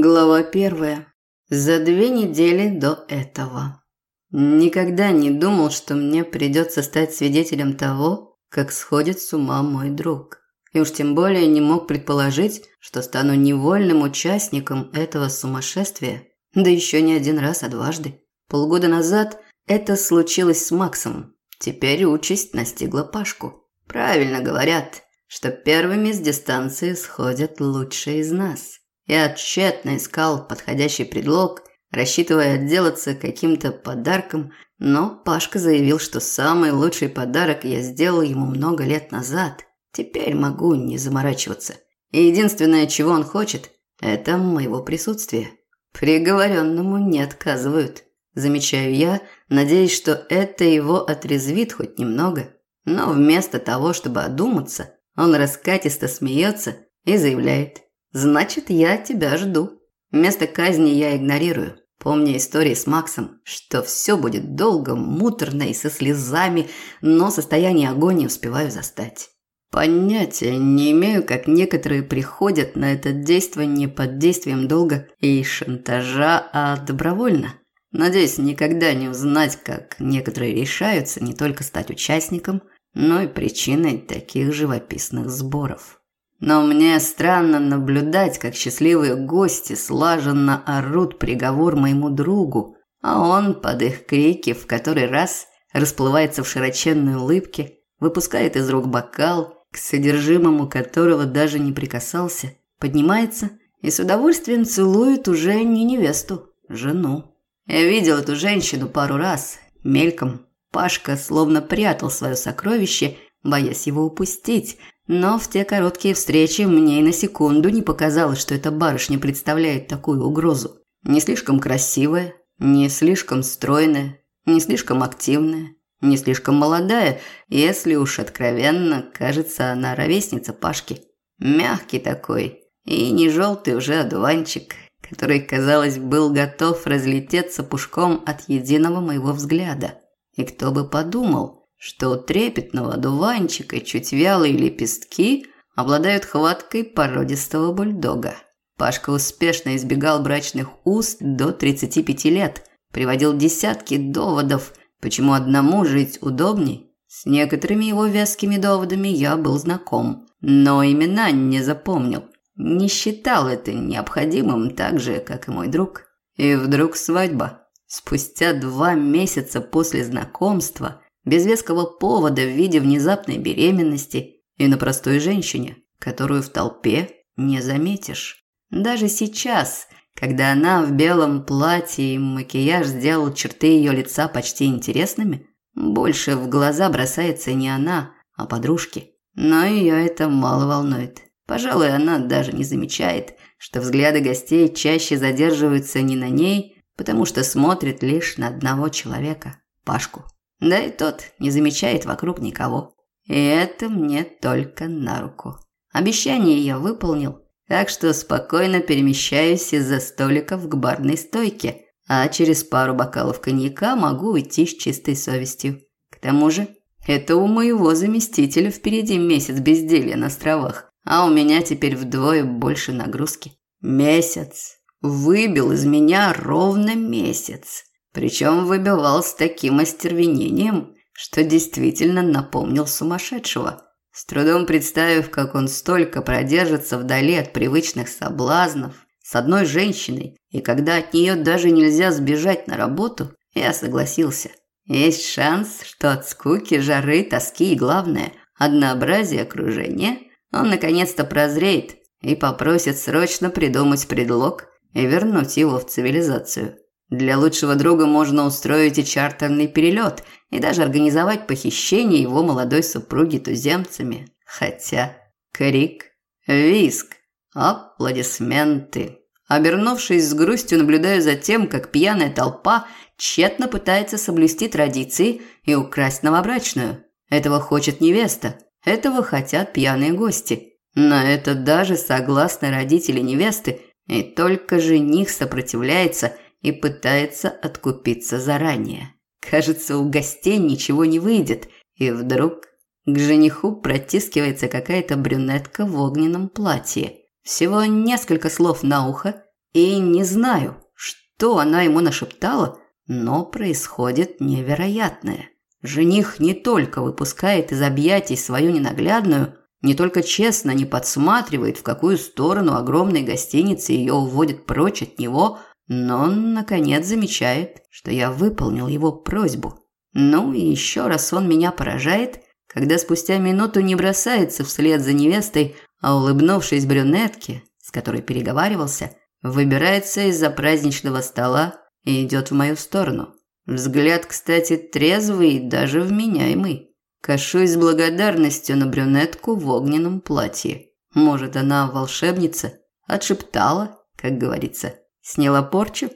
Глава первая. За две недели до этого. Никогда не думал, что мне придется стать свидетелем того, как сходит с ума мой друг. И уж тем более не мог предположить, что стану невольным участником этого сумасшествия. Да еще не один раз, а дважды. Полгода назад это случилось с Максом. Теперь участь настигла Пашку. Правильно говорят, что первыми с дистанции сходят лучшие из нас. Я тщетно искал подходящий предлог, рассчитывая отделаться каким-то подарком, но Пашка заявил, что самый лучший подарок я сделал ему много лет назад. Теперь могу не заморачиваться. И единственное, чего он хочет, это моего присутствия. Приговоренному не отказывают. Замечаю я, надеясь, что это его отрезвит хоть немного. Но вместо того, чтобы одуматься, он раскатисто смеется и заявляет – Значит, я тебя жду. Место казни я игнорирую, помня истории с Максом, что все будет долго, муторно и со слезами, но состояние агонии успеваю застать. Понятия не имею, как некоторые приходят на это действие не под действием долга и шантажа, а добровольно. Надеюсь, никогда не узнать, как некоторые решаются не только стать участником, но и причиной таких живописных сборов. Но мне странно наблюдать, как счастливые гости слаженно орут приговор моему другу, а он под их крики в который раз расплывается в широченной улыбке, выпускает из рук бокал, к содержимому которого даже не прикасался, поднимается и с удовольствием целует уже не невесту, жену. Я видел эту женщину пару раз, мельком. Пашка словно прятал свое сокровище, боясь его упустить, но в те короткие встречи мне и на секунду не показалось, что эта барышня представляет такую угрозу. Не слишком красивая, не слишком стройная, не слишком активная, не слишком молодая, если уж откровенно, кажется, она ровесница Пашки. Мягкий такой, и не желтый уже одуванчик, который, казалось, был готов разлететься пушком от единого моего взгляда. И кто бы подумал, что у трепетного дуванчика чуть вялые лепестки обладают хваткой породистого бульдога. Пашка успешно избегал брачных уст до 35 лет, приводил десятки доводов, почему одному жить удобней. С некоторыми его вескими доводами я был знаком, но имена не запомнил. Не считал это необходимым так же, как и мой друг. И вдруг свадьба. Спустя два месяца после знакомства – без веского повода в виде внезапной беременности и на простой женщине, которую в толпе не заметишь. Даже сейчас, когда она в белом платье и макияж сделал черты ее лица почти интересными, больше в глаза бросается не она, а подружки. Но ее это мало волнует. Пожалуй, она даже не замечает, что взгляды гостей чаще задерживаются не на ней, потому что смотрят лишь на одного человека – Пашку. Да и тот не замечает вокруг никого. И это мне только на руку. Обещание я выполнил, так что спокойно перемещаюсь из-за столиков к барной стойке, а через пару бокалов коньяка могу уйти с чистой совестью. К тому же, это у моего заместителя впереди месяц безделья на островах, а у меня теперь вдвое больше нагрузки. Месяц. Выбил из меня ровно месяц. Причем выбивал с таким остервенением, что действительно напомнил сумасшедшего. С трудом представив, как он столько продержится вдали от привычных соблазнов с одной женщиной, и когда от нее даже нельзя сбежать на работу, я согласился. Есть шанс, что от скуки, жары, тоски и, главное, однообразия окружения он наконец-то прозреет и попросит срочно придумать предлог и вернуть его в цивилизацию. Для лучшего друга можно устроить и чартерный перелет, и даже организовать похищение его молодой супруги туземцами. Хотя... Крик, виск, аплодисменты. Обернувшись с грустью, наблюдаю за тем, как пьяная толпа тщетно пытается соблюсти традиции и украсть новобрачную. Этого хочет невеста, этого хотят пьяные гости. На это даже согласны родители невесты, и только жених сопротивляется – и пытается откупиться заранее. Кажется, у гостей ничего не выйдет, и вдруг к жениху протискивается какая-то брюнетка в огненном платье. Всего несколько слов на ухо, И не знаю, что она ему нашептала, но происходит невероятное. Жених не только выпускает из объятий свою ненаглядную, не только честно не подсматривает, в какую сторону огромной гостиницы ее уводит прочь от него, но он, наконец, замечает, что я выполнил его просьбу. Ну и еще раз он меня поражает, когда спустя минуту не бросается вслед за невестой, а улыбнувшись брюнетке, с которой переговаривался, выбирается из-за праздничного стола и идет в мою сторону. Взгляд, кстати, трезвый и даже вменяемый. Кашусь с благодарностью на брюнетку в огненном платье. Может, она волшебница? Отшептала, как говорится. Сняла порчу?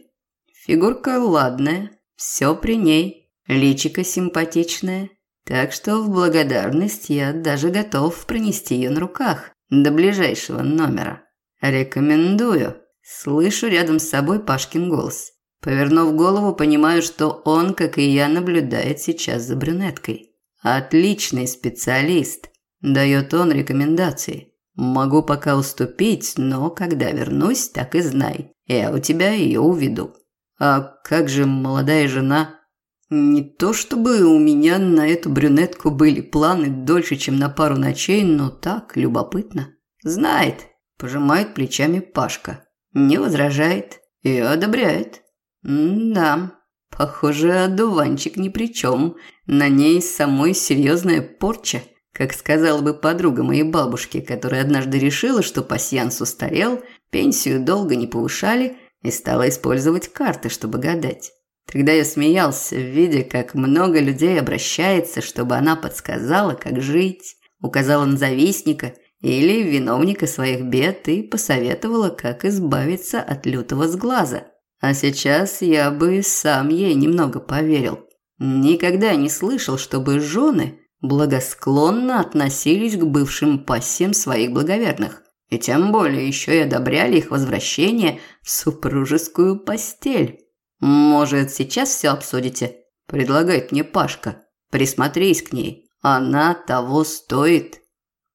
Фигурка ладная, все при ней. Личико симпатичное. Так что в благодарность я даже готов пронести ее на руках до ближайшего номера. Рекомендую. Слышу рядом с собой Пашкин голос. Повернув голову, понимаю, что он, как и я, наблюдает сейчас за брюнеткой. Отличный специалист. Дает он рекомендации. Могу пока уступить, но когда вернусь, так и знай. Я у тебя ее уведу. А как же молодая жена? Не то чтобы у меня на эту брюнетку были планы дольше, чем на пару ночей, но так, любопытно. Знает, пожимает плечами Пашка. Не возражает и одобряет. да, похоже, одуванчик ни при чем. На ней самой серьезная порча, как сказала бы подруга моей бабушки, которая однажды решила, что пасьянс устарел, пенсию долго не повышали и стала использовать карты, чтобы гадать. Тогда я смеялся, видя, как много людей обращается, чтобы она подсказала, как жить, указала на завистника или виновника своих бед и посоветовала, как избавиться от лютого сглаза. А сейчас я бы сам ей немного поверил. Никогда не слышал, чтобы жены благосклонно относились к бывшим пассиям своих благоверных. И тем более еще и одобряли их возвращение в супружескую постель. «Может, сейчас все обсудите?» – предлагает мне Пашка. «Присмотрись к ней. Она того стоит».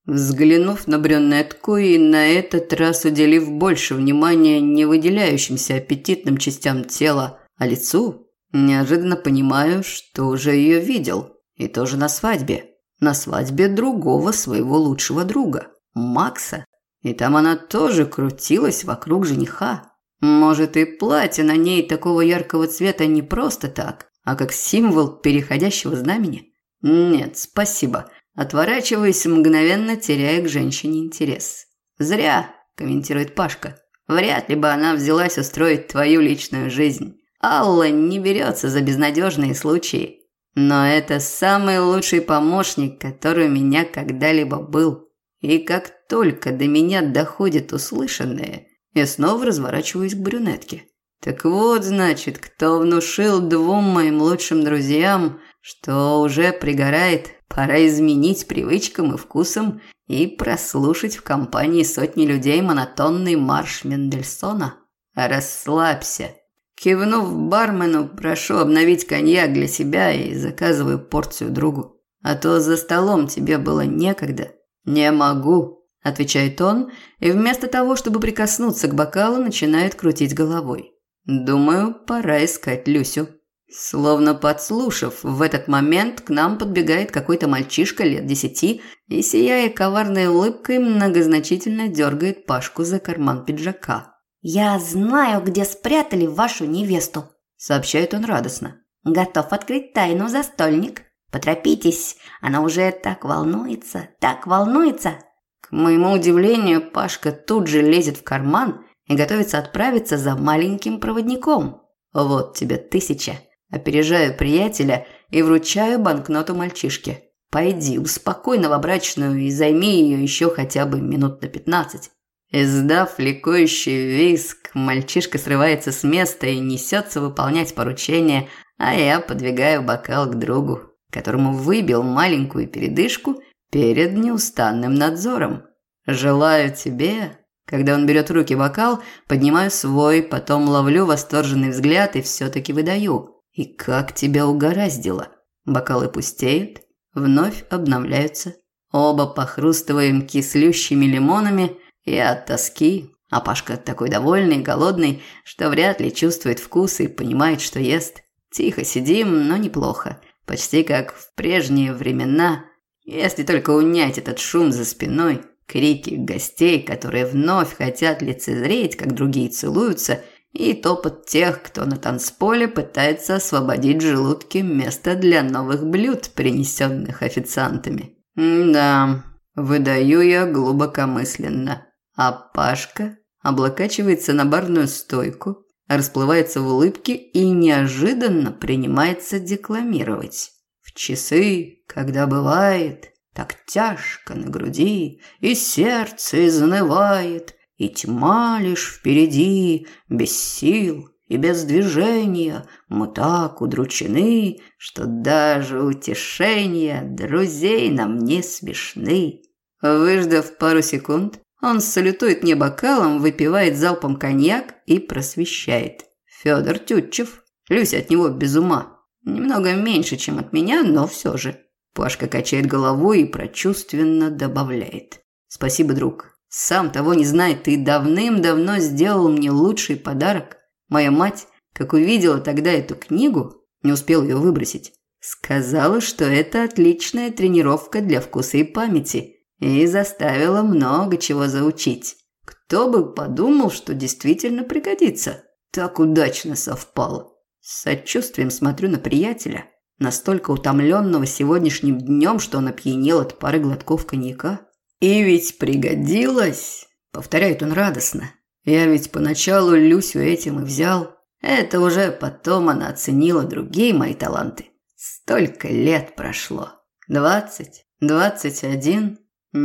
Взглянув на брюнетку и на этот раз уделив больше внимания не выделяющимся аппетитным частям тела, а лицу, неожиданно понимаю, что уже ее видел. И тоже на свадьбе. На свадьбе другого своего лучшего друга, Макса. И там она тоже крутилась вокруг жениха. Может, и платье на ней такого яркого цвета не просто так, а как символ переходящего знамени? Нет, спасибо. Отворачиваясь, мгновенно теряя к женщине интерес. «Зря», – комментирует Пашка. «Вряд ли бы она взялась устроить твою личную жизнь. Алла не берется за безнадежные случаи. Но это самый лучший помощник, который у меня когда-либо был. И как только до меня доходит услышанное, я снова разворачиваюсь к брюнетке. Так вот, значит, кто внушил двум моим лучшим друзьям, что уже пригорает, пора изменить привычкам и вкусам и прослушать в компании сотни людей монотонный марш Мендельсона. Расслабься. Кивнув бармену, прошу обновить коньяк для себя и заказываю порцию другу. А то за столом тебе было некогда. Не могу отвечает он, и вместо того, чтобы прикоснуться к бокалу, начинает крутить головой. Думаю, пора искать Люсю. Словно подслушав, в этот момент к нам подбегает какой-то мальчишка лет десяти и, сияя коварной улыбкой, многозначительно дергает Пашку за карман пиджака. «Я знаю, где спрятали вашу невесту», – сообщает он радостно. «Готов открыть тайну, застольник. Поторопитесь, она уже так волнуется, так волнуется». К моему удивлению, Пашка тут же лезет в карман и готовится отправиться за маленьким проводником. Вот тебе тысяча. Опережаю приятеля и вручаю банкноту мальчишке. Пойди, успокой новобрачную и займи ее еще хотя бы минут на пятнадцать. Издав ликующий виск, мальчишка срывается с места и несется выполнять поручение, а я подвигаю бокал к другу, которому выбил маленькую передышку перед неустанным надзором. Желаю тебе, когда он берет в руки бокал, поднимаю свой, потом ловлю восторженный взгляд и все-таки выдаю. И как тебя угораздило. Бокалы пустеют, вновь обновляются. Оба похрустываем кислющими лимонами, и от тоски А Пашка такой довольный, голодный, что вряд ли чувствует вкус и понимает, что ест. Тихо сидим, но неплохо. Почти как в прежние времена, если только унять этот шум за спиной, крики гостей, которые вновь хотят лицезреть, как другие целуются, и топот тех, кто на танцполе пытается освободить в желудке место для новых блюд, принесенных официантами. да, выдаю я глубокомысленно. А Пашка облокачивается на барную стойку, расплывается в улыбке и неожиданно принимается декламировать. В часы, когда бывает так тяжко на груди, и сердце изнывает, и тьма лишь впереди, без сил и без движения, мы так удручены, что даже утешения друзей нам не смешны. Выждав пару секунд, он салютует мне бокалом, выпивает залпом коньяк и просвещает. Федор Тютчев. Люся от него без ума. Немного меньше, чем от меня, но все же. Пашка качает головой и прочувственно добавляет. Спасибо, друг. Сам того не зная, ты давным-давно сделал мне лучший подарок. Моя мать, как увидела тогда эту книгу, не успел ее выбросить, сказала, что это отличная тренировка для вкуса и памяти – и заставила много чего заучить. Кто бы подумал, что действительно пригодится. Так удачно совпало. С сочувствием смотрю на приятеля, настолько утомленного сегодняшним днем, что он опьянел от пары глотков коньяка. «И ведь пригодилось!» – повторяет он радостно. «Я ведь поначалу Люсю этим и взял. Это уже потом она оценила другие мои таланты. Столько лет прошло. Двадцать, двадцать один,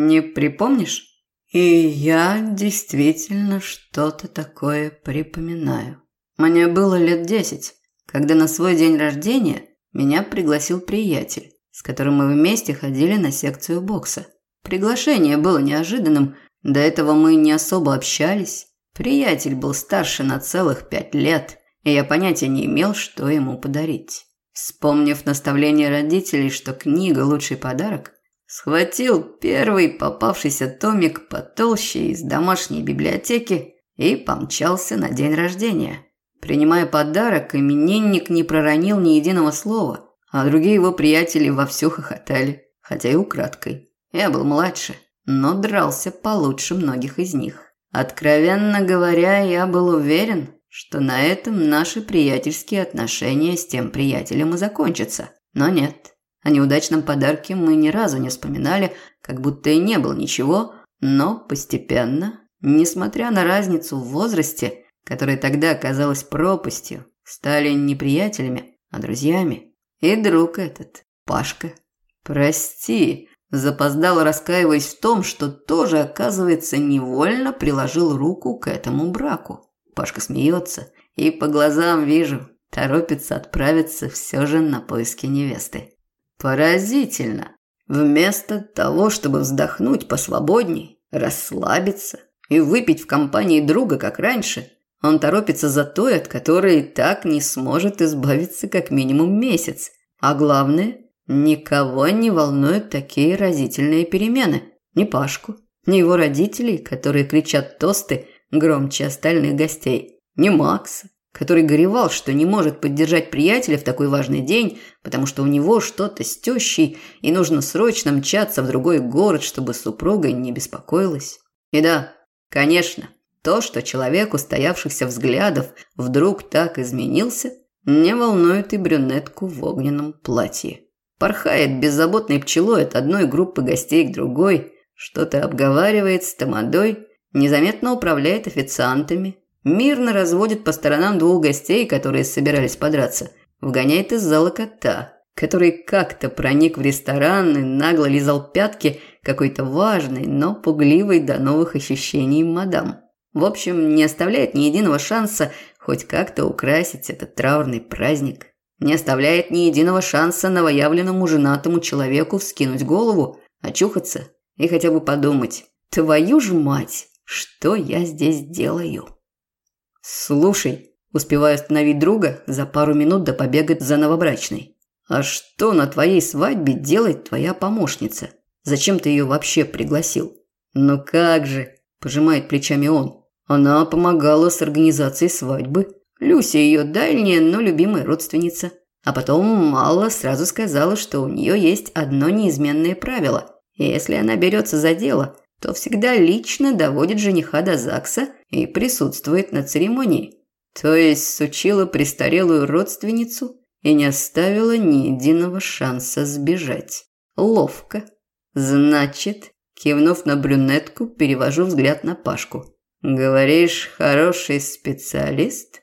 не припомнишь? И я действительно что-то такое припоминаю. Мне было лет десять, когда на свой день рождения меня пригласил приятель, с которым мы вместе ходили на секцию бокса. Приглашение было неожиданным, до этого мы не особо общались. Приятель был старше на целых пять лет, и я понятия не имел, что ему подарить. Вспомнив наставление родителей, что книга – лучший подарок, Схватил первый попавшийся томик потолще из домашней библиотеки и помчался на день рождения. Принимая подарок, именинник не проронил ни единого слова, а другие его приятели вовсю хохотали, хотя и украдкой. Я был младше, но дрался получше многих из них. Откровенно говоря, я был уверен, что на этом наши приятельские отношения с тем приятелем и закончатся. Но нет. О неудачном подарке мы ни разу не вспоминали, как будто и не было ничего, но постепенно, несмотря на разницу в возрасте, которая тогда казалась пропастью, стали не приятелями, а друзьями. И друг этот, Пашка. Прости, запоздал, раскаиваясь в том, что тоже, оказывается, невольно приложил руку к этому браку. Пашка смеется, и по глазам вижу, торопится отправиться все же на поиски невесты. Поразительно. Вместо того, чтобы вздохнуть посвободней, расслабиться и выпить в компании друга, как раньше, он торопится за той, от которой так не сможет избавиться как минимум месяц. А главное, никого не волнуют такие разительные перемены. Ни Пашку, ни его родителей, которые кричат тосты громче остальных гостей, ни Макса, который горевал, что не может поддержать приятеля в такой важный день, потому что у него что-то с тещей, и нужно срочно мчаться в другой город, чтобы супруга не беспокоилась. И да, конечно, то, что человек устоявшихся взглядов вдруг так изменился, не волнует и брюнетку в огненном платье. Порхает беззаботной пчелой от одной группы гостей к другой, что-то обговаривает с тамадой, незаметно управляет официантами, Мирно разводит по сторонам двух гостей, которые собирались подраться. Вгоняет из зала кота, который как-то проник в ресторан и нагло лизал пятки какой-то важной, но пугливой до новых ощущений мадам. В общем, не оставляет ни единого шанса хоть как-то украсить этот траурный праздник. Не оставляет ни единого шанса новоявленному женатому человеку вскинуть голову, очухаться и хотя бы подумать «Твою ж мать, что я здесь делаю?» «Слушай», успеваю остановить друга за пару минут до побега за новобрачной. «А что на твоей свадьбе делает твоя помощница? Зачем ты ее вообще пригласил?» «Ну как же», – пожимает плечами он. Она помогала с организацией свадьбы. Люся ее дальняя, но любимая родственница. А потом Алла сразу сказала, что у нее есть одно неизменное правило. Если она берется за дело, то всегда лично доводит жениха до ЗАГСа и присутствует на церемонии. То есть сучила престарелую родственницу и не оставила ни единого шанса сбежать. Ловко. Значит, кивнув на брюнетку, перевожу взгляд на Пашку. Говоришь, хороший специалист?